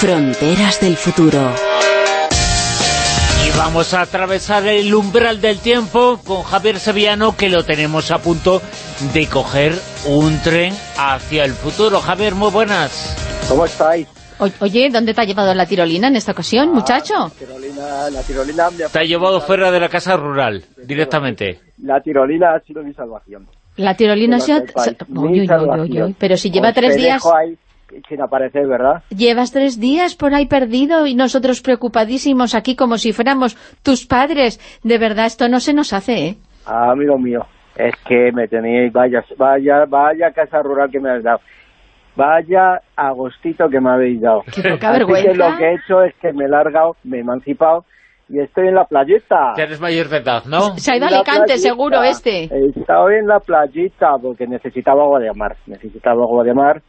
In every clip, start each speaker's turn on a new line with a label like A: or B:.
A: Fronteras del futuro.
B: Y vamos a atravesar el umbral del tiempo con Javier Sevillano, que lo tenemos a punto de coger un tren hacia el futuro. Javier, muy buenas.
C: ¿Cómo estáis?
D: oye, ¿dónde te ha llevado la tirolina en esta ocasión, ah, muchacho?
C: La tirolina, la tirolina
B: Te ha llevado fuera de la casa rural, directamente.
C: La tirolina ha sido mi salvación.
D: La tirolina ha sido... Pero si lleva tres días
C: sin aparecer, ¿verdad?
D: Llevas tres días por ahí perdido y nosotros preocupadísimos aquí como si fuéramos tus padres. De verdad, esto no se nos hace, ¿eh?
C: Ah, amigo mío, es que me tenéis, vaya, vaya, vaya casa rural que me has dado. Vaya agostito que me habéis dado.
D: Qué poca vergüenza.
C: que lo que he hecho es que me he largado, me he emancipado y estoy en la playita.
B: Ya eres mayor de edad, ¿no?
D: Se ha ido a Alicante, seguro, este.
C: He estado en la playita porque necesitaba agua de mar. Necesitaba agua de mar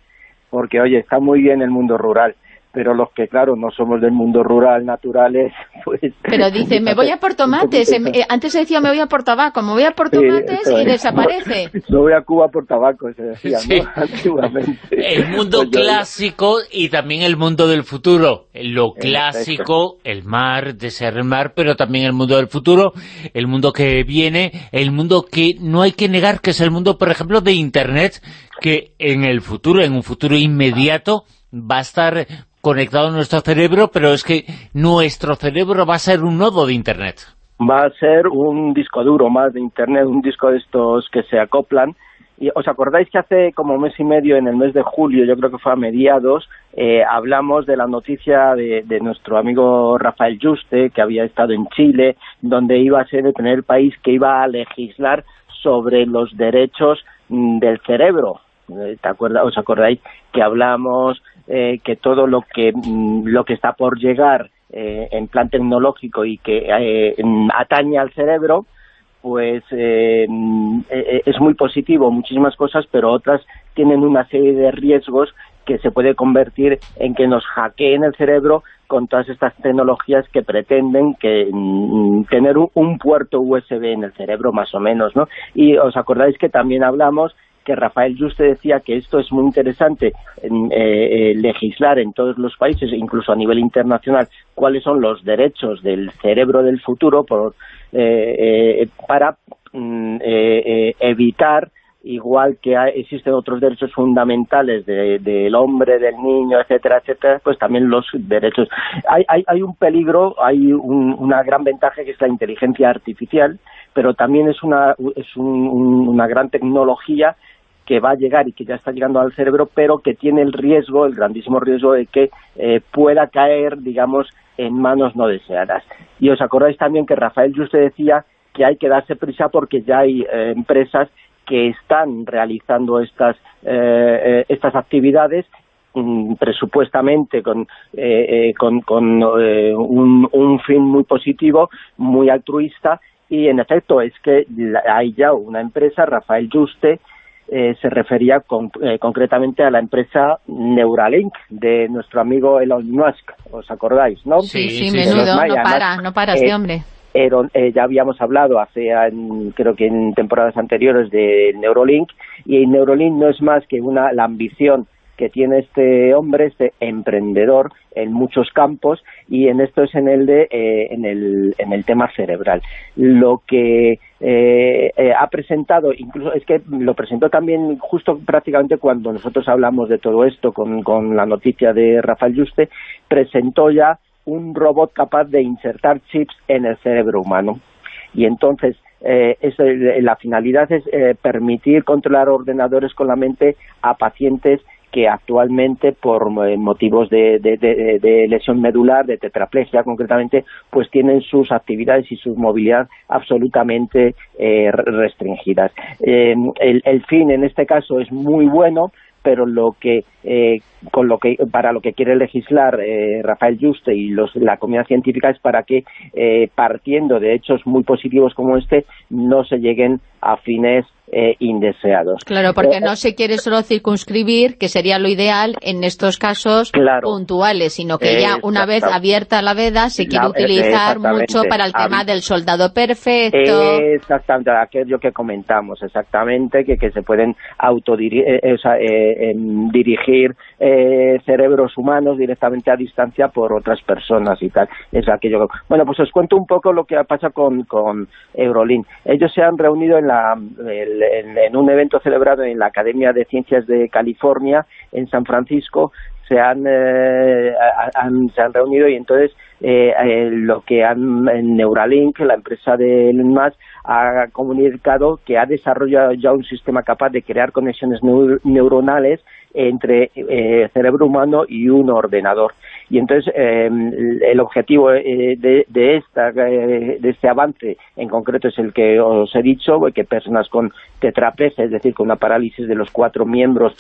C: porque, oye, está muy bien el mundo rural, pero los que, claro, no somos del mundo rural, naturales, pues...
D: Pero dice, me voy a por tomates, eh, antes se decía me voy a por tabaco, me voy a por tomates y desaparece.
C: No voy a Cuba por tabaco, se decía, ¿no? Antiguamente.
B: El mundo pues clásico y también el mundo del futuro. Lo clásico, el mar, desear el mar, pero también el mundo del futuro, el mundo que viene, el mundo que no hay que negar, que es el mundo, por ejemplo, de Internet, que en el futuro, en un futuro inmediato, va a estar conectado a nuestro cerebro, pero es que nuestro cerebro va a ser un nodo de Internet.
C: Va a ser un disco duro más de Internet, un disco de estos que se acoplan. Y ¿Os acordáis que hace como mes y medio, en el mes de julio, yo creo que fue a mediados, eh, hablamos de la noticia de, nuestro amigo Rafael Juste, que había estado en Chile, donde iba a ser el país que iba a legislar sobre los derechos mm, del cerebro. Eh, ¿Te acuerdas, ¿Os acordáis que hablamos eh, que todo lo que, mm, lo que está por llegar eh, en plan tecnológico y que eh, atañe al cerebro, pues mm, es muy positivo muchísimas cosas, pero otras tienen una serie de riesgos que se puede convertir en que nos hackeen el cerebro con todas estas tecnologías que pretenden que mm, tener un, un, puerto USB en el cerebro más o menos, ¿no? Y os acordáis que también hablamos que Rafael Juste decía que esto es muy interesante eh, eh, legislar en todos los países, incluso a nivel internacional, cuáles son los derechos del cerebro del futuro por, eh, para mm, evitar igual que existen otros derechos fundamentales del hombre, del niño, etcétera, etcétera, pues también los derechos. Hay, hay, hay un peligro, hay una gran ventaja que es la inteligencia artificial, pero también es una, es una gran tecnología que va a llegar y que ya está llegando al cerebro, pero que tiene el riesgo, el grandísimo riesgo de que eh, pueda caer, digamos, en manos no deseadas. Y os acordáis también que Rafael Juste decía que hay que darse prisa porque ya hay eh, empresas que están realizando estas, eh, estas actividades mm, presupuestamente con, con, un, un, fin muy positivo, muy altruista, y en efecto es que hay ya una empresa, Rafael Juste, eh, se refería eh, concretamente a la empresa Neuralink de nuestro amigo Elon Musk, ¿os acordáis, no?
D: Sí, sí, menudo, no para, no para este hombre.
C: ya habíamos hablado hace, creo que en temporadas anteriores de Neuralink, y Neuralink no es más que una la ambición que tiene este hombre, este emprendedor en muchos campos y en esto es en el de eh, en, el, en el tema cerebral. Lo que eh, eh, ha presentado, incluso es que lo presentó también justo prácticamente cuando nosotros hablamos de todo esto con, con la noticia de Rafael Juste, presentó ya un robot capaz de insertar chips en el cerebro humano. Y entonces eh, la finalidad es permitir controlar ordenadores con la mente a pacientes que actualmente por eh, motivos de, lesión medular, de tetraplegia concretamente, pues tienen sus actividades y su movilidad absolutamente eh, restringidas. Eh, el, fin en este caso es muy bueno, pero lo que con lo que para lo que quiere legislar Rafael Juste y los, la comunidad científica es para que partiendo de hechos muy positivos como este no se lleguen a fines eh, indeseados.
D: Claro, porque no se quiere solo circunscribir, que sería lo ideal en estos casos puntuales, sino que ya una vez abierta la veda se quiere utilizar mucho para el tema del soldado perfecto.
C: Exactamente, aquello que comentamos, exactamente, que, que se pueden autodirigir, em, dirigir cerebros humanos directamente a distancia por otras personas y tal. Es aquello Bueno, pues os cuento un poco lo que pasa con, con Eurolin. Ellos se han reunido en, la, en, un evento celebrado en la Academia de Ciencias de California, en San Francisco, se han, eh, se han reunido y entonces eh, eh, lo que han en Neuralink, la empresa de Elon Musk, ha comunicado que ha desarrollado ya un sistema capaz de crear conexiones neuronales entre eh, cerebro humano y un ordenador. Y entonces em, el objetivo eh, de, esta, eh, de este avance en concreto es el que os he dicho, que personas con tetraplegia, es decir, con una parálisis de los cuatro miembros,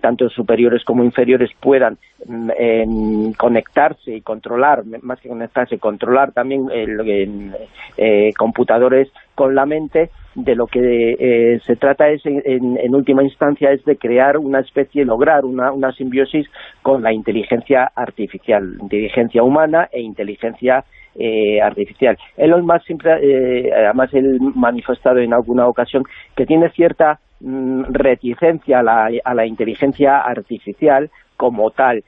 C: tanto superiores como inferiores, puedan mm, em, conectarse y controlar, más que conectarse, controlar también computadores con la mente de lo que eh, se trata es, en, última instancia, es de crear una especie, lograr una, una simbiosis con la inteligencia artificial, inteligencia humana e inteligencia eh, artificial. Elon Musk siempre, eh, además él manifestado en alguna ocasión que tiene cierta mm, reticencia a la inteligencia artificial como tal,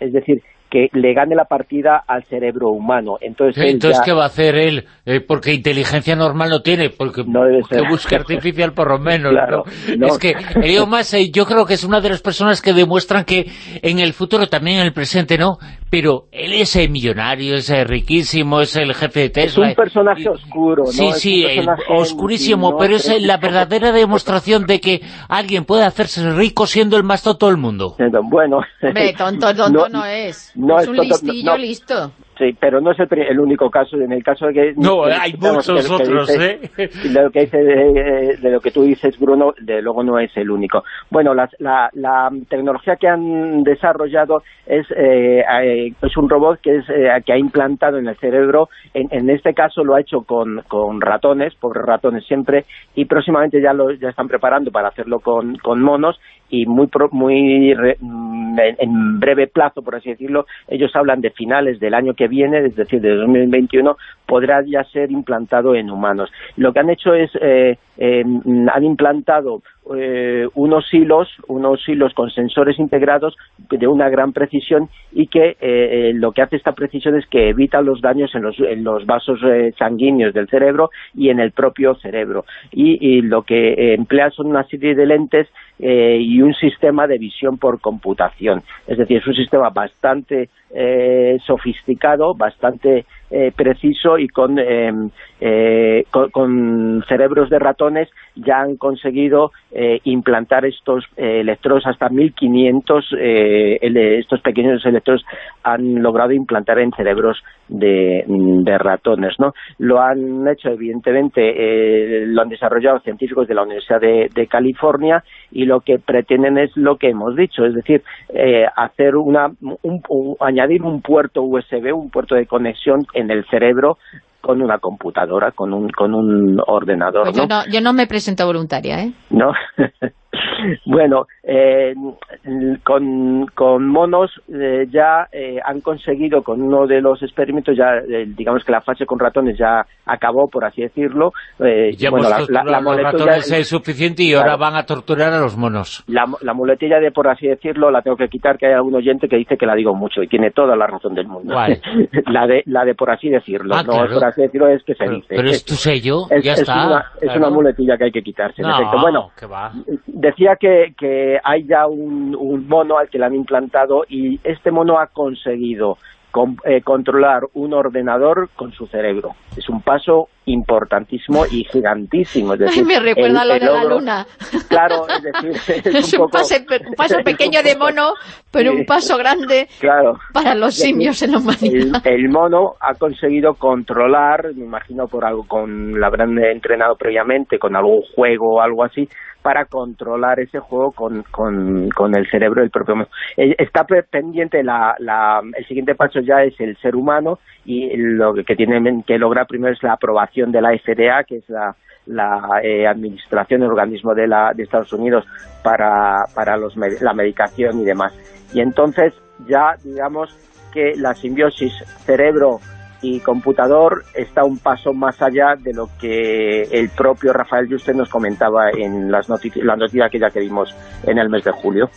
C: es decir, que le gane la partida al cerebro humano. Entonces,
B: Entonces ¿qué va a hacer él? Eh, porque inteligencia normal no tiene, porque, no busca artificial por lo menos. Es que Elon Musk, eh, yo creo que es una de las personas que demuestran que en el futuro, también en el presente, ¿no? Pero él es el millonario, es riquísimo, es el jefe de Tesla.
C: Es un personaje oscuro, ¿no?
B: Sí, sí, oscurísimo, pero es la verdadera demostración de que alguien puede hacerse rico siendo el más tonto del mundo.
C: Bueno...
D: tonto, tonto no es no es un listillo listo.
C: Sí, pero no es el, único caso. En el caso de que...
B: No, hay muchos otros, ¿eh?
C: De lo, que dice, de, lo que tú dices, Bruno, de luego no es el único. Bueno, la, la, tecnología que han desarrollado es, eh, eh, es un robot que, es, eh, que ha implantado en el cerebro, en, en este caso lo ha hecho con, con ratones, pobres ratones siempre, y próximamente ya lo ya están preparando para hacerlo con, con monos, y muy muy mm, en breve plazo, por así decirlo, ellos hablan de finales del año que viene, es decir, de 2021, podrá ya ser implantado en humanos. Lo que han hecho es, eh, eh, han implantado eh, unos hilos, unos hilos con sensores integrados de una gran precisión y que eh, lo que hace esta precisión es que evita los daños en los, en los vasos eh, sanguíneos del cerebro y en el propio cerebro. Y, lo que emplea son una serie de lentes y un sistema de visión por computación. Es decir, es un sistema bastante sofisticado, bastante preciso y con, con, cerebros de ratones ya han conseguido eh, implantar estos eh, electrodos, hasta 1500 eh, estos pequeños electrodos han logrado implantar en cerebros de, ratones. ¿no? Lo han hecho, evidentemente, lo han desarrollado científicos de la Universidad de, California y lo que pretenden es lo que hemos dicho, es decir, hacer una, añadir un puerto USB, un puerto de conexión en el cerebro con una computadora, con un, con un ordenador.
D: Pues yo, ¿no? yo no me presento voluntaria, ¿eh?
C: No, bueno, eh, con, con, monos eh, ya eh, han conseguido con uno de los experimentos, ya digamos que la fase con ratones ya acabó, por así decirlo.
B: ya bueno, la, la, los ratones es suficiente y ahora van a torturar a los monos.
C: La, muletilla de por así decirlo la tengo que quitar, que hay algún oyente que dice que la digo mucho y tiene toda la razón del mundo. la de la de por así decirlo, ah, no por así decirlo es que se dice.
B: Pero es tu sello,
C: es,
B: ya está.
C: es una muletilla que hay que quitarse, en efecto. Bueno, decía que, que hay ya un, un, mono al que le han implantado y este mono ha conseguido eh, controlar un ordenador con su cerebro. Es un paso importantísimo y gigantísimo. Es decir,
D: me recuerda a lo de la luna.
C: Claro, es decir, es, un,
D: paso pequeño de mono, pero un paso grande
C: claro.
D: para los simios en la humanidad.
C: El, mono ha conseguido controlar, me imagino por algo con la habrán entrenado previamente, con algún juego o algo así, para controlar ese juego con, con, el cerebro del propio eh, Está pendiente, la, la, el siguiente paso ya es el ser humano y lo que tiene que lograr primero es la aprobación de la FDA, que es la, la eh, administración del organismo de, la, de Estados Unidos para, para los, la medicación y demás. Y entonces ya digamos que la simbiosis cerebro y computador está un paso más allá de lo que el propio Rafael Juste nos comentaba en las la noticia aquella que vimos en el mes de julio.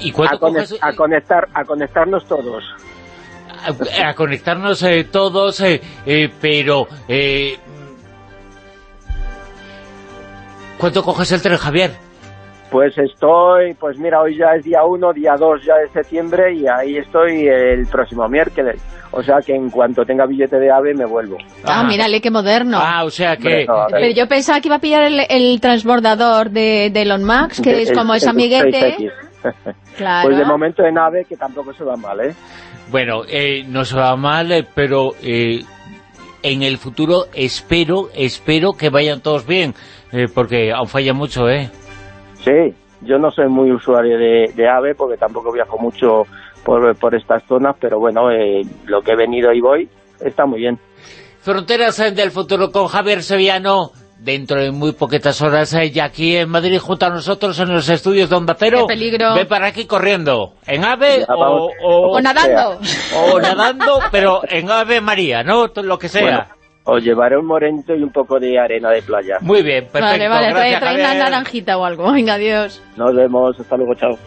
B: ¿Y
C: a, conectar, a conectarnos todos.
B: A, conectarnos eh, todos, eh, eh, pero... ¿Cuánto coges el tren, Javier?
C: Pues estoy, pues mira, hoy ya es día 1, día 2 ya de septiembre y ahí estoy el próximo miércoles. O sea que en cuanto tenga billete de AVE me vuelvo.
D: Ah, mírale qué moderno.
B: Ah, o sea que...
D: Pero yo pensaba que iba a pillar el, transbordador de, de, Elon Musk, que es como ese amiguete.
C: Pues de momento en AVE, que tampoco se va mal, ¿eh?
B: Bueno, eh, no se va mal, eh, pero eh, en el futuro espero, espero que vayan todos bien, porque aún falla mucho, ¿eh?
C: Sí, yo no soy muy usuario de, AVE porque tampoco viajo mucho por, por estas zonas, pero bueno, eh, lo que he venido y voy está muy bien.
B: Fronteras del futuro con Javier Sevillano, dentro de muy poquitas horas, eh, y aquí en Madrid junto a nosotros en los estudios de Onda Cero.
D: ¡Qué peligro!
B: Ve para aquí corriendo, en AVE o,
D: o, nadando.
B: O nadando, pero en AVE María, ¿no? Lo que sea.
C: Os llevaré un morento y un poco de arena de playa.
B: Muy bien, perfecto.
D: Vale, vale, trae, trae una naranjita o algo. Venga, adiós.
C: Nos vemos, hasta luego, chao.